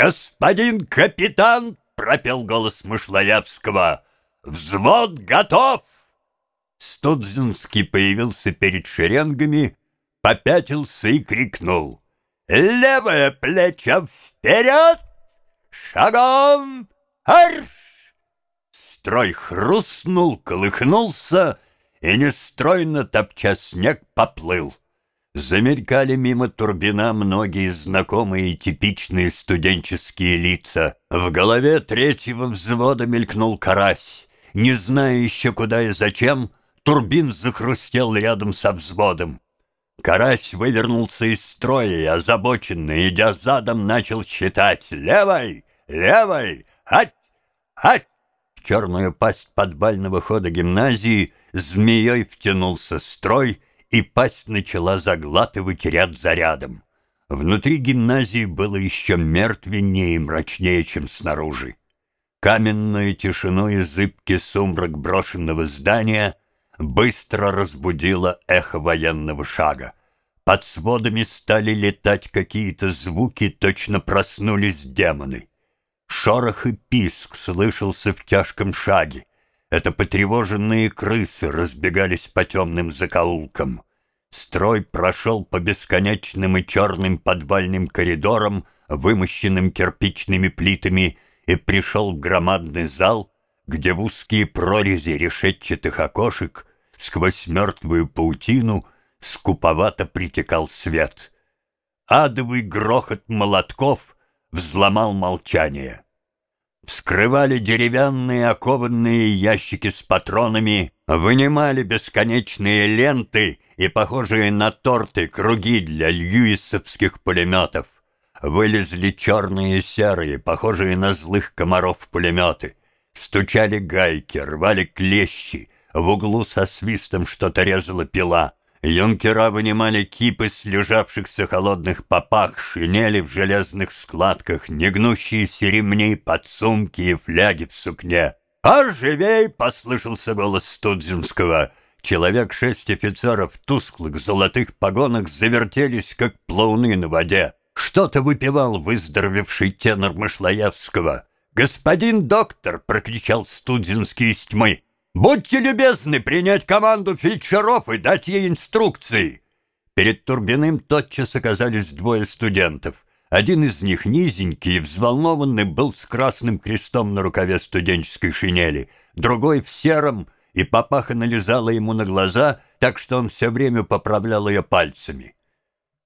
«Господин капитан!» — пропел голос Мышлоявского. «Взвод готов!» Студзинский появился перед шеренгами, попятился и крикнул. «Левое плечо вперед! Шагом! Арш!» Строй хрустнул, колыхнулся и, нестройно топча снег, поплыл. Замелькали мимо турбина многие знакомые типичные студенческие лица. В голове третьего взвода мелькнул карась. Не зная еще куда и зачем, турбин захрустел рядом со взводом. Карась вывернулся из строя и, озабоченно, идя задом, начал считать «Левой! Левой! Ать! Ать!» В черную пасть подвального хода гимназии змеей втянулся строй — и пасть начала заглатывать ряд за рядом. Внутри гимназии было еще мертвеннее и мрачнее, чем снаружи. Каменную тишину и зыбкий сумрак брошенного здания быстро разбудило эхо военного шага. Под сводами стали летать какие-то звуки, точно проснулись демоны. Шорох и писк слышался в тяжком шаге. Это потревоженные крысы разбегались по темным закоулкам. Строй прошел по бесконечным и черным подвальным коридорам, вымощенным кирпичными плитами, и пришел в громадный зал, где в узкие прорези решетчатых окошек сквозь мертвую паутину скуповато притекал свет. Адовый грохот молотков взломал молчание. Вскрывали деревянные окованные ящики с патронами, вынимали бесконечные ленты и похожие на торты круги для льюисовских пулеметов. Вылезли черные и серые, похожие на злых комаров пулеметы. Стучали гайки, рвали клещи, в углу со свистом что-то резала пила — Юнкера вынимали кипы слежавшихся холодных попах, шинели в железных складках, негнущиеся ремни, подсумки и фляги в сукне. «Оживей!» — послышался голос Студзинского. Человек шесть офицеров в тусклых золотых погонах завертелись, как плауны на воде. Что-то выпивал выздоровевший тенор Мышлоевского. «Господин доктор!» — прокричал Студзинский из тьмы. Будьте любезны принять команду фельдшеров и дать ей инструкции. Перед Турбиным тотчас оказались двое студентов. Один из них, низенький и взволнованный, был с красным крестом на рукаве студенческой шинели, другой в сером, и папаха налезала ему на глаза, так что он все время поправлял ее пальцами.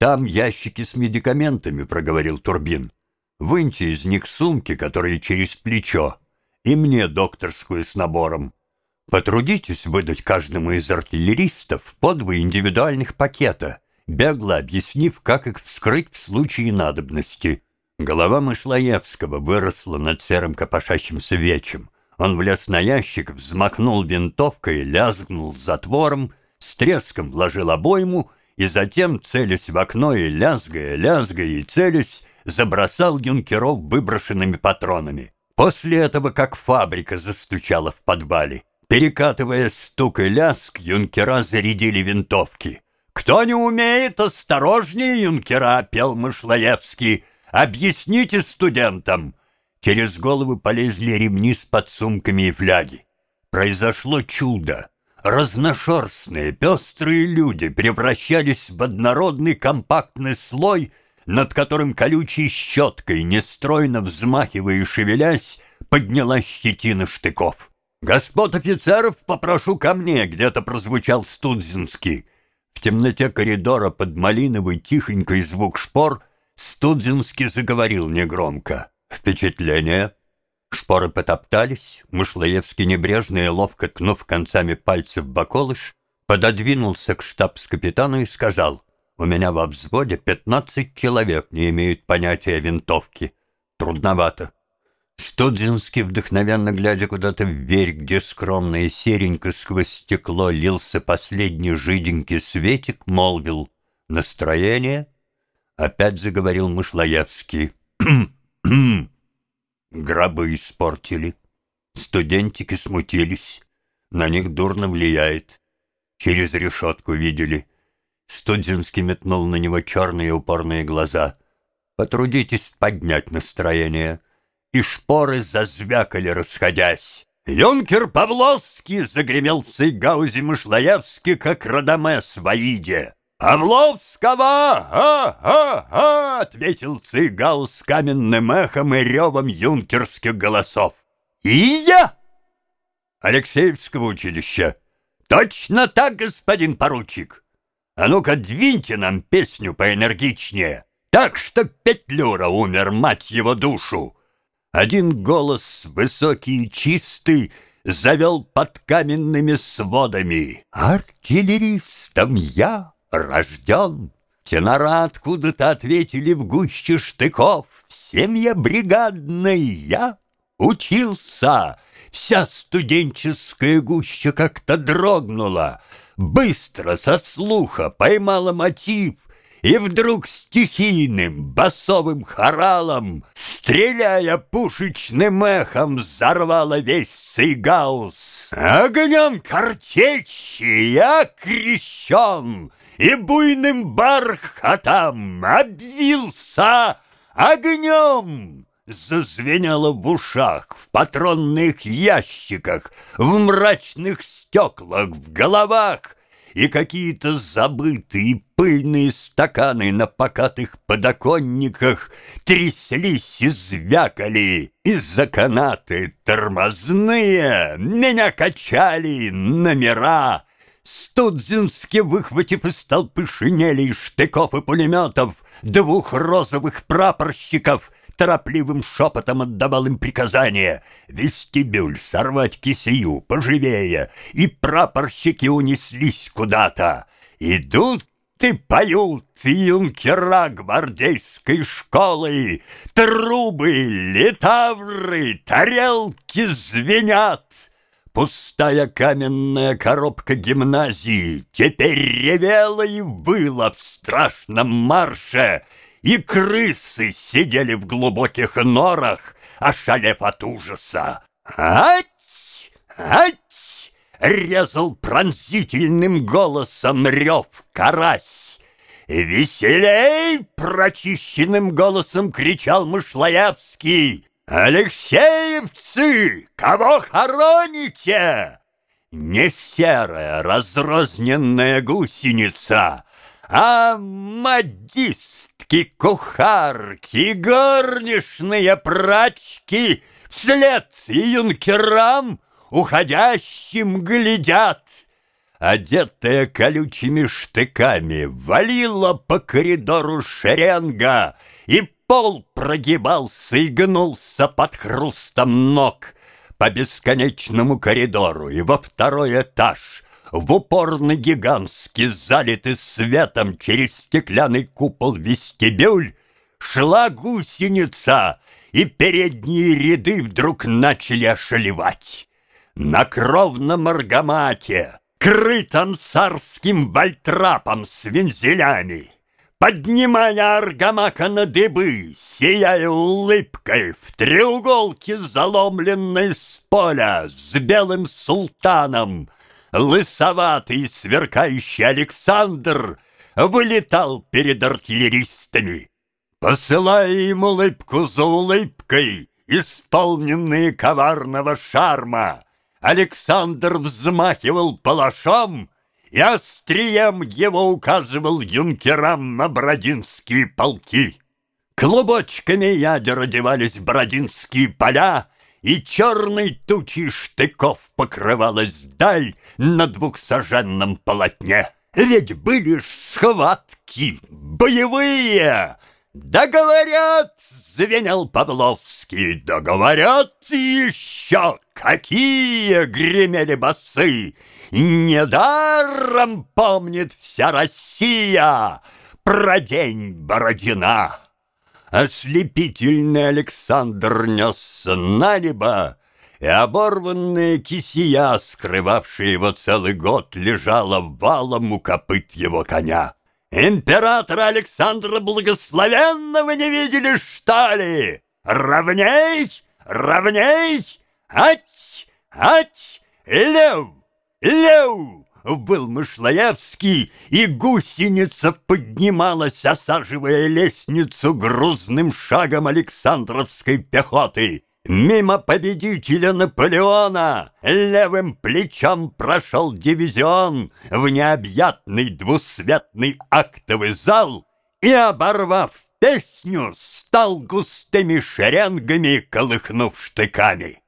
«Там ящики с медикаментами», — проговорил Турбин. «Выньте из них сумки, которые через плечо, и мне докторскую с набором. Потрудитесь выдать каждому из артиллеристов по два индивидуальных пакета, бегло объяснив, как их вскрыть в случае надобности. Голова Мышлоевского выросла над серым копошащимся вечем. Он влез на ящик, взмахнул винтовкой, лязгнул затвором, с треском вложил обойму и затем, целясь в окно и лязгая, лязгая и целясь, забросал юнкеров выброшенными патронами. После этого как фабрика застучала в подвале. Перекатывая стук и ляск, юнкера зарядили винтовки. «Кто не умеет, осторожнее, юнкера!» — пел Мышлоевский. «Объясните студентам!» Через головы полезли ремни с подсумками и фляги. Произошло чудо. Разношерстные, пестрые люди превращались в однородный компактный слой, над которым колючей щеткой, нестройно взмахивая и шевелясь, подняла щетина штыков. «Господ офицеров попрошу ко мне!» — где-то прозвучал Студзинский. В темноте коридора под малиновый тихонький звук шпор Студзинский заговорил негромко. «Впечатление?» Шпоры потоптались, Мышлоевский небрежно и ловко ткнув концами пальцев баколыш, пододвинулся к штабс-капитану и сказал, «У меня во взводе пятнадцать человек не имеют понятия винтовки. Трудновато. Студзинский, вдохновенно глядя куда-то вверх, где скромно и серенько сквозь стекло лился последний жиденький светик, молвил «Настроение?» Опять заговорил Мышлоевский. Гробы испортили. Студентики смутились. На них дурно влияет. Через решетку видели. Студзинский метнул на него черные упорные глаза. Потрудитесь поднять настроение. И шпоры зазвякали, расходясь. Юнкер Павловский загремел в Цейгаузе Мышлоевске, как Радамес в Аиде. «Павловского! А-а-а!» — ответил Цейгаус с каменным эхом и ревом юнкерских голосов. «И я!» «Алексеевского училища!» «Точно так, господин поручик! А ну-ка, двиньте нам песню поэнергичнее, так что Петлюра умер, мать его душу!» Один голос, высокий и чистый, завел под каменными сводами. «Артиллеристом я рожден!» Тенора откуда-то ответили в гуще штыков. Всем я бригадный, я учился. Вся студенческая гуща как-то дрогнула. Быстро, со слуха, поймала мотив и вдруг стихийным басовым хоралом, стреляя пушечным эхом, взорвала весь Цейгаус. Огнем картечи я крещен, и буйным бархатом обвился огнем. Зазвенело в ушах, в патронных ящиках, в мрачных стеклах, в головах, и какие-то забытые пыльные стаканы на покатых подоконниках тряслись и звякали. Из-за канаты тормозные меня качали номера. Студзински, выхватив из толпы шинелей, штыков и пулеметов, двух розовых прапорщиков — торопливым шепотом отдавал им приказания. Вестибюль сорвать кисею поживее, и прапорщики унеслись куда-то. Идут и поют юнкера гвардейской школы, Трубы, литавры, тарелки звенят. Пустая каменная коробка гимназии Теперь ревела и выла в страшном марше, и крысы сидели в глубоких норах, ошалев от ужаса. «Ать! Ать!» — резал пронзительным голосом рев карась. «Веселей!» — прочищенным голосом кричал Мышлоевский. «Алексеевцы, кого хороните?» Не серая разрозненная гусеница, а мадис Служанки, кухарки, горничные прачки Вслед юнкерам уходящим глядят. Одетая колючими штыками, валила по коридору шеренга, И пол прогибался и гнулся под хрустом ног По бесконечному коридору и во второй этаж — в упор на гигантский, залитый светом через стеклянный купол вестибюль, шла гусеница, и передние ряды вдруг начали ошалевать. На кровном аргамате, крытом царским вальтрапом с вензелями, Поднимая аргамака на дыбы, сияя улыбкой В треуголке, заломленной с поля, С белым султаном, лысоватый сверкающий Александр вылетал перед артиллеристами, посылая им улыбку за улыбкой, исполненные коварного шарма. Александр взмахивал палашом и острием его указывал юнкерам на бродинские полки. Клубочками ядер одевались бродинские поля, и черной тучей штыков покрывалась даль на двухсаженном полотне. Ведь были схватки боевые. Да говорят, звенел Павловский, да говорят еще, какие гремели басы. Недаром помнит вся Россия про день Бородина. Ослепительный Александр несся на небо, и оборванная кисия, скрывавшая его целый год, лежала валом у копыт его коня. «Императора Александра Благословенного не видели, что ли? Равней! Равней! Ать! Ать! Лев! Лев! Был Мышлоевский, и гусеница поднималась, осаживая лестницу грузным шагом Александровской пехоты. Мимо победителя Наполеона левым плечом прошел дивизион в необъятный двусветный актовый зал и, оборвав песню, стал густыми шеренгами, колыхнув штыками.